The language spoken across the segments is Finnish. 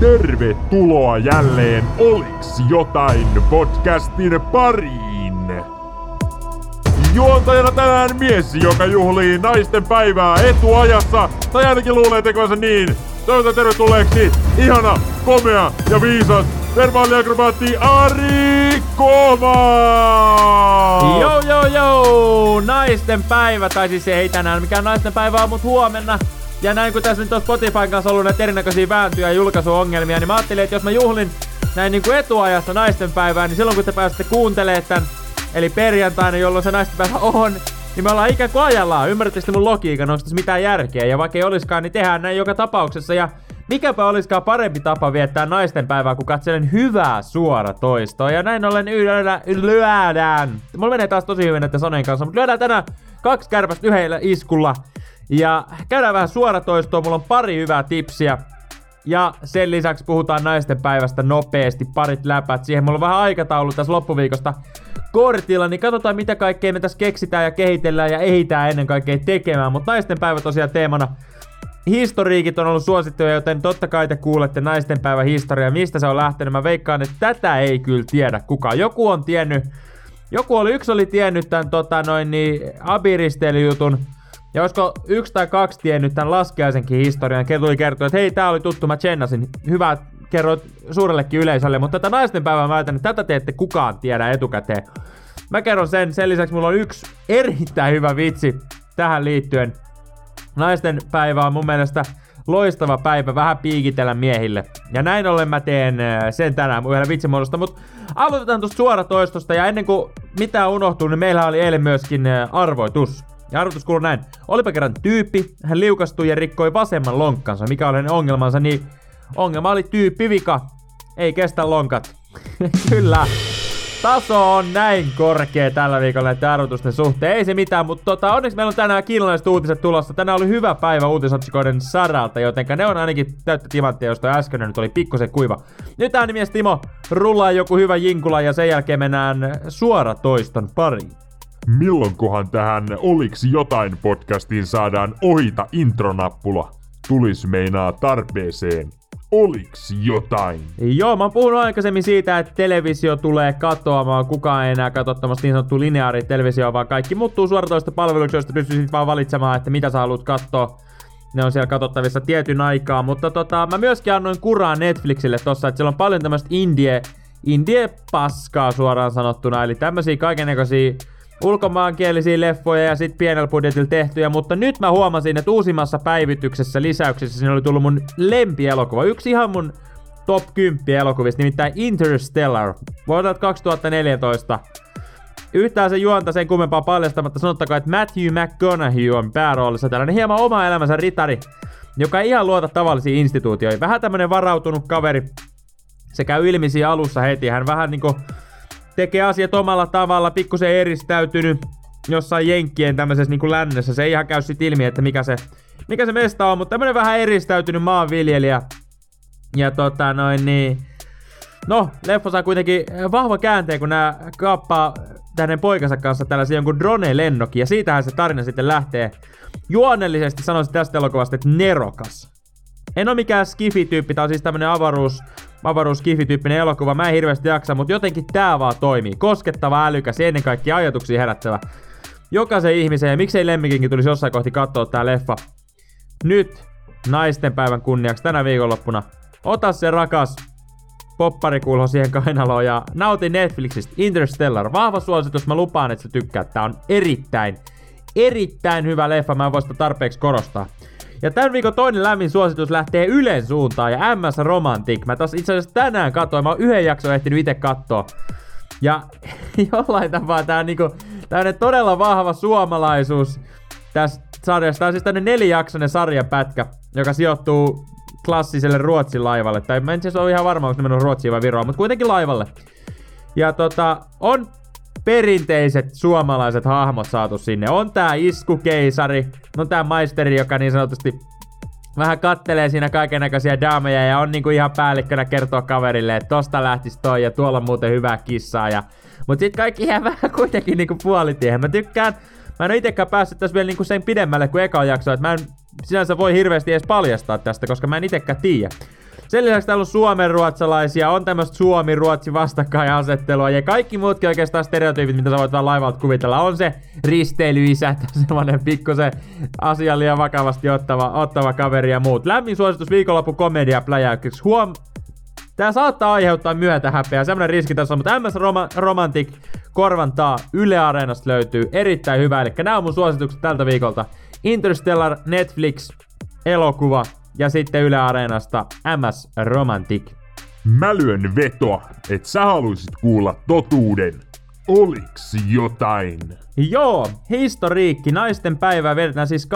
Tervetuloa jälleen Oliks jotain podcastin pariin. Juontajana tänään mies, joka juhlii naisten päivää etuajassa, tai ainakin luulee tekonsa niin. Toivotan tervetulleeksi ihana, komea ja viisas verbaaliakrobaatti Ari Kova! Joo, joo, joo! Naisten päivä, tai siis ei tänään mikään naisten päivä mutta huomenna. Ja näin kun tässä nyt on Spotifyn kanssa ollut näitä erinäköisiä vääntöjä ja julkaisuongelmia, niin mä ajattelin, että jos mä juhlin näin niin kuin etuajassa naisten päivää, niin silloin kun te pääsette kuuntelemaan tämän, eli perjantaina, jolloin se naisten päivä on, niin me ollaan ikään kuin ajallaan. Ymmärrättekö mun logiikan, onko tässä mitään järkeä? Ja vaikka ei olisikaan, niin tehdään näin joka tapauksessa. Ja mikäpä olisikaan parempi tapa viettää naisten päivää, kun katselen hyvää suoratoistoa. Ja näin ollen lyödään. Mulla menee taas tosi hyvin näiden sanojen kanssa, mutta lyödään tänään kaksi kärpästä yhdellä iskulla. Ja käydään vähän suoratoistoa, mulla on pari hyvää tipsiä. Ja sen lisäksi puhutaan naisten päivästä nopeasti, parit läpät. Siihen mulla on vähän aikataulu tässä loppuviikosta kortilla, niin katsotaan mitä kaikkea me tässä keksitään ja kehitellään ja ehitään ennen kaikkea tekemään. Mutta naisten päivä tosiaan teemana. Historiikit on ollut suosittuja, joten totta kai te kuulette naisten päivä historia, mistä se on lähtenyt. Mä veikkaan, että tätä ei kyllä tiedä kukaan. Joku on tiennyt, joku oli, yksi oli tiennyt tämän tota, noin niin, abiristeilyjutun, ja olisiko yksi tai kaksi tiennyt tämän laskiaisenkin historian, tuli kertoa, että hei, tää oli tuttu, mä tsennasin. Hyvä, kerroit suurellekin yleisölle, mutta tätä naisten päivää mä väitän, että tätä te ette kukaan tiedä etukäteen. Mä kerron sen, sen lisäksi mulla on yksi erittäin hyvä vitsi tähän liittyen. Naisten päivä on mun mielestä loistava päivä vähän piikitellä miehille. Ja näin ollen mä teen äh, sen tänään yhdellä vitsimuodosta, mutta aloitetaan tuosta suoratoistosta ja ennen kuin mitään unohtuu, niin meillä oli eilen myöskin äh, arvoitus. Ja arvotus kuuluu näin. Olipa kerran tyyppi, hän liukastui ja rikkoi vasemman lonkkansa. Mikä oli hänen ongelmansa, niin ongelma oli tyyppivika. Ei kestä lonkat. Kyllä. Taso on näin korkea tällä viikolla näiden arvotusten suhteen. Ei se mitään, mutta tota, onneksi meillä on tänään kiinalaiset uutiset tulossa. Tänään oli hyvä päivä uutisotsikoiden saralta, joten ne on ainakin täyttä timanttia, josta äsken nyt oli pikkusen kuiva. Nyt äänimies Timo rullaa joku hyvä jinkula ja sen jälkeen mennään suoratoiston pariin. Milloinkohan tähän Oliks jotain podcastiin saadaan ohita intronappula? Tulis meinaa tarpeeseen. Oliks jotain? Joo, mä oon puhunut aikaisemmin siitä, että televisio tulee katoamaan. Kukaan ei enää katso niin sanottu lineaari televisio, vaan kaikki muuttuu suoratoista palveluksi, josta pystyisit vaan valitsemaan, että mitä sä haluat katsoa. Ne on siellä katsottavissa tietyn aikaa, mutta tota, mä myöskin annoin kuraa Netflixille tossa, että siellä on paljon tämmöistä indie, indie paskaa suoraan sanottuna, eli tämmösiä kaikennäköisiä ulkomaankielisiä leffoja ja sit pienellä budjetilla tehtyjä, mutta nyt mä huomasin, että uusimmassa päivityksessä lisäyksessä siinä oli tullut mun lempielokuva. Yksi ihan mun top 10 elokuvista, nimittäin Interstellar, vuodelta 2014. Yhtään se juonta sen kummempaa paljastamatta sanottakaa, että Matthew McConaughey on pääroolissa tällainen hieman oma elämänsä ritari, joka ei ihan luota tavallisiin instituutioihin. Vähän tämmönen varautunut kaveri. Se käy ilmi siinä alussa heti. Hän vähän niinku tekee asiat omalla tavalla, pikkusen eristäytynyt jossain jenkkien tämmöisessä niin kuin lännessä. Se ei ihan käy sit ilmi, että mikä se, mikä se mesta on, mutta tämmönen vähän eristäytynyt maanviljelijä. Ja tota noin niin... No, leffa saa kuitenkin vahva käänteen, kun nämä kaappaa hänen poikansa kanssa tällaisen jonkun drone-lennokin, ja siitähän se tarina sitten lähtee. Juonellisesti sanoisin tästä elokuvasta, että nerokas. En ole mikään skifi-tyyppi, tää on siis tämmönen avaruus, avaruus tyyppinen elokuva. Mä en hirveästi jaksa, mutta jotenkin tää vaan toimii. Koskettava, älykäs ennen kaikkea ajatuksia herättävä. Jokaisen ihmisen ja miksei lemmikinkin tulisi jossain kohti katsoa tää leffa. Nyt naisten päivän kunniaksi tänä viikonloppuna. Ota se rakas popparikulho siihen kainaloon ja nauti Netflixistä Interstellar. Vahva suositus, mä lupaan, että sä tykkäät. Tää on erittäin, erittäin hyvä leffa, mä en voi sitä tarpeeksi korostaa. Ja tämän viikon toinen lämmin suositus lähtee Ylen suuntaan ja MS Romantic. Mä taas itse asiassa tänään katsoin, mä oon yhden jakson ehtinyt itse katsoa. Ja jollain tapaa tää on niinku tämmönen todella vahva suomalaisuus tässä sarjassa. Tää on siis tämmönen nelijaksonen sarjapätkä, joka sijoittuu klassiselle Ruotsin laivalle. Tai mä en siis ole ihan varma, onko ne mennyt Ruotsiin vai Viroon, mutta kuitenkin laivalle. Ja tota, on perinteiset suomalaiset hahmot saatu sinne. On tää iskukeisari, on tää maisteri, joka niin sanotusti vähän kattelee siinä kaiken näköisiä daameja ja on niinku ihan päällikkönä kertoa kaverille, että tosta lähtis toi ja tuolla on muuten hyvää kissaa. Ja... Mut sit kaikki jää vähän kuitenkin niinku puolitiehen. Mä tykkään, mä en itekään päässyt tässä vielä niinku sen pidemmälle kuin eka jakso, että mä en sinänsä voi hirveästi edes paljastaa tästä, koska mä en itekään tiedä. Sen lisäksi täällä on suomenruotsalaisia, on tämmöistä suomi-ruotsi vastakkainasettelua ja kaikki muutkin oikeastaan stereotyypit, mitä sä voit vaan laivalta kuvitella. On se risteilyisä, semmonen pikkusen asian liian vakavasti ottava, ottava kaveri ja muut. Lämmin suositus viikonloppu komedia pläjäykseksi. Huom, Tää saattaa aiheuttaa myötä häpeää, semmonen riski tässä on, mutta MS Roma- Romantic korvantaa Yle Areenasta löytyy erittäin hyvä, eli nämä on mun suositukset tältä viikolta. Interstellar, Netflix, elokuva ja sitten Yle Areenasta MS Romantic. Mä lyön vetoa, että sä haluisit kuulla totuuden. Oliks jotain? Joo, historiikki, naisten päivä vedetään siis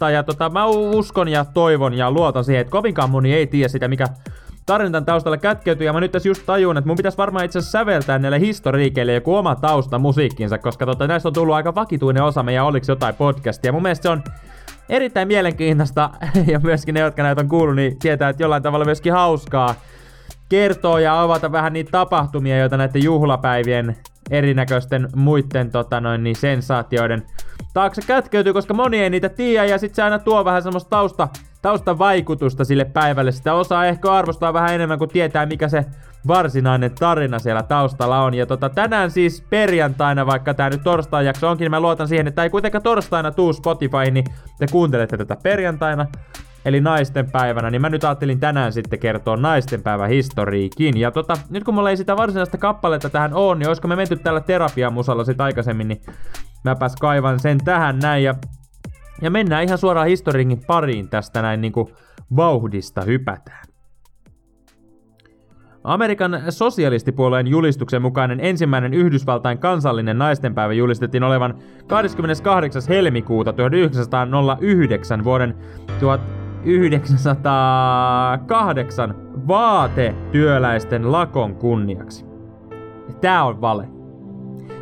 8.3. Ja tota, mä uskon ja toivon ja luotan siihen, että kovinkaan moni ei tiedä sitä, mikä tarinan taustalla kätkeytyy, ja mä nyt tässä just tajun, että mun pitäisi varmaan itse asiassa säveltää näille historiikeille joku oma tausta musiikkinsa, koska tota, näistä on tullut aika vakituinen osa meidän Oliks jotain podcastia. Mun mielestä se on erittäin mielenkiintoista, ja myöskin ne, jotka näitä on kuullut, niin tietää, että jollain tavalla myöskin hauskaa kertoa ja avata vähän niitä tapahtumia, joita näiden juhlapäivien erinäköisten muiden tota noin, niin sensaatioiden taakse kätkeytyy, koska moni ei niitä tiedä ja sit se aina tuo vähän semmoista tausta, taustan vaikutusta sille päivälle. Sitä osaa ehkä arvostaa vähän enemmän, kuin tietää mikä se varsinainen tarina siellä taustalla on. Ja tota, tänään siis perjantaina, vaikka tää nyt torstain jakso onkin, niin mä luotan siihen, että ei kuitenkaan torstaina tuu Spotify, niin te kuuntelette tätä perjantaina eli naisten päivänä, niin mä nyt ajattelin tänään sitten kertoa naisten päivä historiikin. Ja tota, nyt kun mulla ei sitä varsinaista kappaletta tähän on, niin olisiko me menty tällä terapiamusalla sit aikaisemmin, niin mäpäs kaivan sen tähän näin ja, ja mennään ihan suoraan historiingin pariin tästä näin niinku vauhdista hypätään. Amerikan sosialistipuolueen julistuksen mukainen ensimmäinen Yhdysvaltain kansallinen naistenpäivä julistettiin olevan 28. helmikuuta 1909 vuoden 1908 vaatetyöläisten lakon kunniaksi. Tää on vale.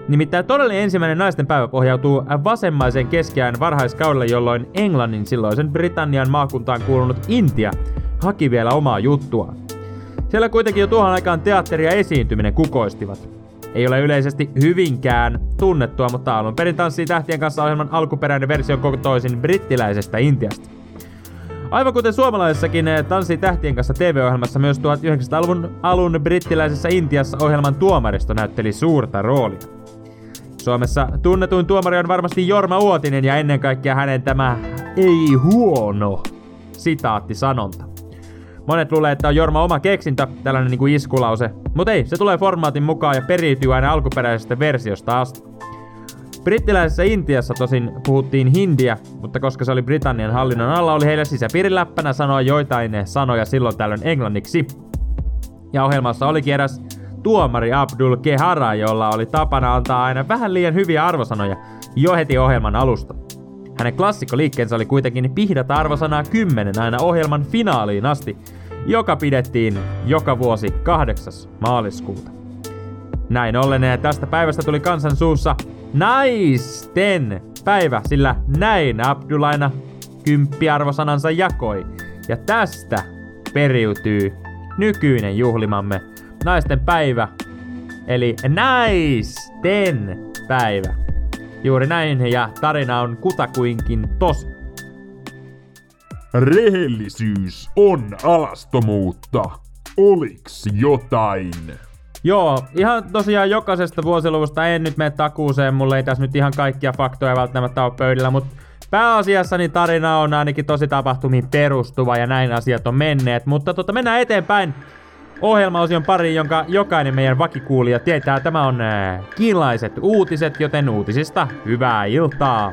Nimittäin todellinen ensimmäinen naisten päivä pohjautuu vasemmaiseen keskiään varhaiskaudelle, jolloin Englannin silloisen Britannian maakuntaan kuulunut Intia haki vielä omaa juttua. Siellä kuitenkin jo tuohon aikaan teatteri ja esiintyminen kukoistivat. Ei ole yleisesti hyvinkään tunnettua, mutta alun perin tanssii tähtien kanssa ohjelman alkuperäinen versio koko toisin brittiläisestä Intiasta. Aivan kuten suomalaisessakin eh, Tanssi tähtien kanssa TV-ohjelmassa myös 1900-luvun alun brittiläisessä Intiassa ohjelman tuomaristo näytteli suurta roolia. Suomessa tunnetuin tuomari on varmasti Jorma Uotinen ja ennen kaikkea hänen tämä ei huono sitaatti sanonta. Monet luulee, että on Jorma oma keksintö, tällainen niinku iskulause, mutta ei, se tulee formaatin mukaan ja periytyy aina alkuperäisestä versiosta asti. Brittiläisessä Intiassa tosin puhuttiin hindiä, mutta koska se oli Britannian hallinnon alla, oli heillä sisäpiiriläppänä sanoa joitain sanoja silloin tällöin englanniksi. Ja ohjelmassa olikin eräs tuomari Abdul Kehara, jolla oli tapana antaa aina vähän liian hyviä arvosanoja jo heti ohjelman alusta. Hänen klassikkoliikkeensä oli kuitenkin pihdata arvosanaa 10 aina ohjelman finaaliin asti, joka pidettiin joka vuosi 8. maaliskuuta. Näin ollen ja tästä päivästä tuli kansan suussa naisten päivä, sillä näin Abdulaina kymppiarvosanansa jakoi. Ja tästä periytyy nykyinen juhlimamme naisten päivä, eli naisten päivä. Juuri näin, ja tarina on kutakuinkin tosi. Rehellisyys on alastomuutta. Oliks jotain? Joo, ihan tosiaan jokaisesta vuosiluvusta en nyt mene takuuseen, mulle ei tässä nyt ihan kaikkia faktoja välttämättä ole pöydällä, mutta pääasiassa niin tarina on ainakin tosi tapahtumiin perustuva ja näin asiat on menneet, mutta tota, mennään eteenpäin ohjelmaosion pariin, jonka jokainen meidän vakikuulija tietää. Tämä on äh, kiinalaiset uutiset, joten uutisista hyvää iltaa!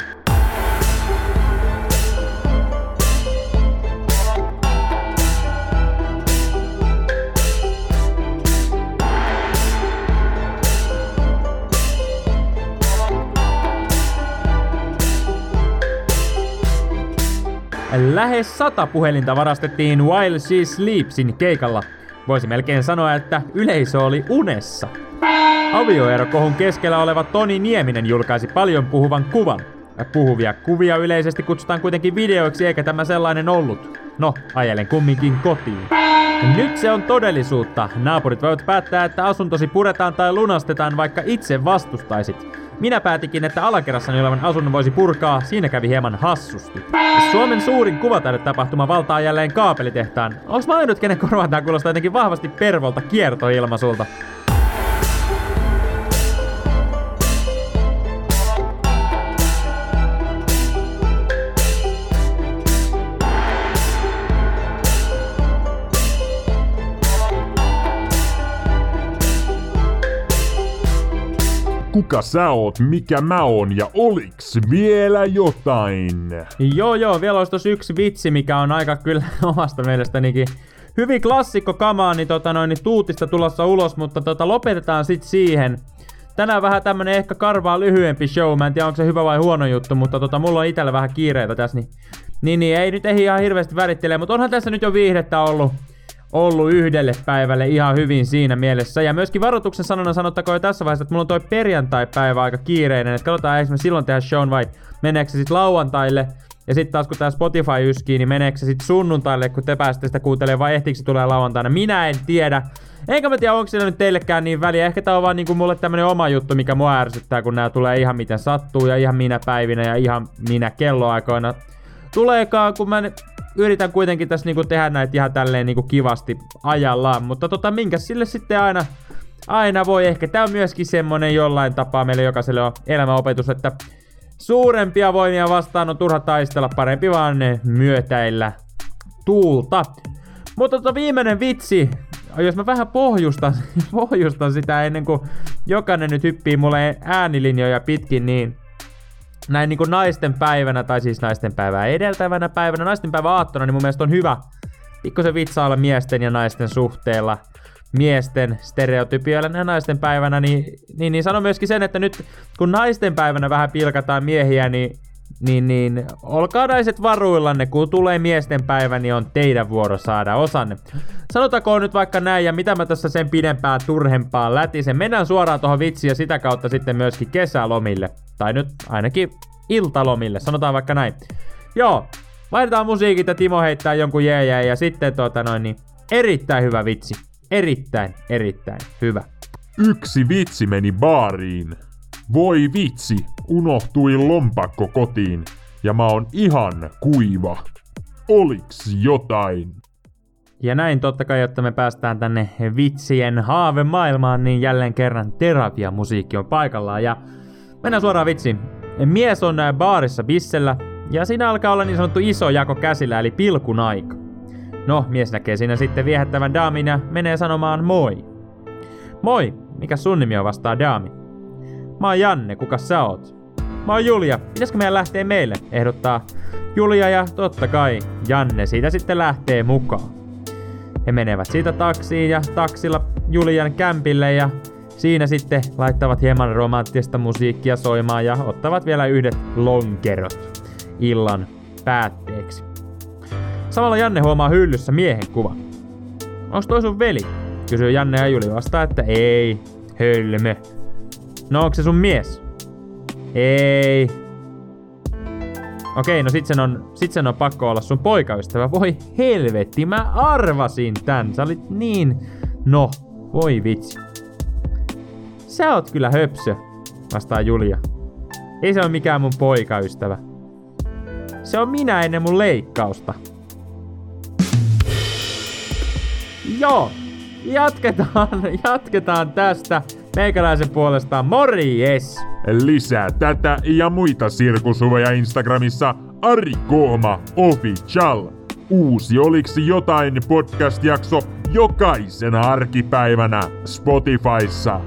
Lähes sata puhelinta varastettiin While She Sleepsin keikalla. Voisi melkein sanoa, että yleisö oli unessa. Avioerokohun keskellä oleva Toni Nieminen julkaisi paljon puhuvan kuvan. Puhuvia kuvia yleisesti kutsutaan kuitenkin videoiksi, eikä tämä sellainen ollut. No, ajelen kumminkin kotiin. Nyt se on todellisuutta. Naapurit voivat päättää, että asuntosi puretaan tai lunastetaan, vaikka itse vastustaisit. Minä päätikin, että alakerrassani olevan asunnon voisi purkaa, siinä kävi hieman hassusti. Suomen suurin kuvataidetapahtuma valtaa jälleen kaapelitehtaan. Onks mä ainut, kenen korvaan tää kuulostaa jotenkin vahvasti pervolta kiertoilmaisulta? Kuka sä oot, mikä mä oon ja oliks vielä jotain? Joo joo, vielä olisi tossa yksi vitsi, mikä on aika kyllä omasta mielestänikin hyvin klassikko kamaa, niin, tota noin, niin tuutista tulossa ulos, mutta tota, lopetetaan sit siihen. Tänään vähän tämmönen ehkä karvaa lyhyempi show, mä en tiedä onko se hyvä vai huono juttu, mutta tota, mulla on itellä vähän kiireitä tässä, niin, niin, niin ei nyt ei ihan hirveästi värittele, mutta onhan tässä nyt jo viihdettä ollut ollut yhdelle päivälle ihan hyvin siinä mielessä. Ja myöskin varoituksen sanona sanottakoon jo tässä vaiheessa, että mulla on toi perjantai-päivä aika kiireinen. Että katsotaan, eikö me silloin tehdä shown vai meneekö se sitten lauantaille. Ja sitten taas kun tää Spotify yskii, niin meneekö se sitten sunnuntaille, kun te pääsette sitä kuuntelemaan vai ehtiikö se tulee lauantaina. Minä en tiedä. Enkä mä tiedä, onko sillä nyt teillekään niin väliä. Ehkä tää on vaan niinku mulle tämmönen oma juttu, mikä mua ärsyttää, kun nämä tulee ihan miten sattuu ja ihan minä päivinä ja ihan minä kelloaikoina. Tuleekaan, kun mä yritän kuitenkin tässä niinku tehdä näitä ihan tälleen niinku kivasti ajallaan, mutta tota minkä sille sitten aina, aina voi ehkä. Tää on myöskin semmonen jollain tapaa meille jokaiselle on elämäopetus, että suurempia voimia vastaan on turha taistella, parempi vaan ne myötäillä tuulta. Mutta tota viimeinen vitsi, jos mä vähän pohjustan, pohjustan sitä ennen kuin jokainen nyt hyppii mulle äänilinjoja pitkin, niin näin niin kuin naisten päivänä, tai siis naisten päivää edeltävänä päivänä, naisten päivä aattona, niin mun mielestä on hyvä pikkusen vitsailla miesten ja naisten suhteella, miesten stereotypioilla ja naisten päivänä, niin, niin, niin sano myöskin sen, että nyt kun naisten päivänä vähän pilkataan miehiä, niin niin, niin olkaa naiset varuillanne, kun tulee miesten päivä, niin on teidän vuoro saada osanne. Sanotakoon nyt vaikka näin, ja mitä mä tässä sen pidempään turhempaan lätisen. Mennään suoraan tuohon vitsiin ja sitä kautta sitten myöskin kesälomille. Tai nyt ainakin iltalomille, sanotaan vaikka näin. Joo, vaihdetaan musiikit ja Timo heittää jonkun jeejää ja sitten tota noin niin, erittäin hyvä vitsi. Erittäin, erittäin hyvä. Yksi vitsi meni baariin. Voi vitsi, unohtui lompakko kotiin ja mä oon ihan kuiva. Oliks jotain? Ja näin totta kai, jotta me päästään tänne vitsien haavemaailmaan, niin jälleen kerran terapiamusiikki on paikallaan. Ja mennään suoraan vitsiin. Mies on baarissa bissellä, ja siinä alkaa olla niin sanottu iso jako käsillä, eli pilkun aika. No, mies näkee siinä sitten viehättävän daamin ja menee sanomaan moi. Moi, mikä sun nimi on vastaa daami? Mä oon Janne, kuka sä oot? Mä oon Julia, pitäisikö meidän lähtee meille? Ehdottaa Julia ja totta kai Janne siitä sitten lähtee mukaan. He menevät siitä taksiin ja taksilla Julian kämpille ja siinä sitten laittavat hieman romanttista musiikkia soimaan ja ottavat vielä yhdet lonkerot illan päätteeksi. Samalla Janne huomaa hyllyssä miehen kuva. Onks toi sun veli? Kysyy Janne ja Juli vastaa, että ei, hölmö. No onko se sun mies? Ei. Okei, no sit sen, on, sit sen on pakko olla sun poikaystävä. Voi helvetti, mä arvasin tän. Sä olit niin... No, voi vitsi. Sä oot kyllä höpsö, vastaa Julia. Ei se ole mikään mun poikaystävä. Se on minä ennen mun leikkausta. Joo, jatketaan, jatketaan tästä. Meikäläisen puolestaan morjes! Lisää tätä ja muita sirkusuveja Instagramissa Ari Kooma Official. Uusi Oliksi jotain podcast-jakso jokaisena arkipäivänä Spotifyssa.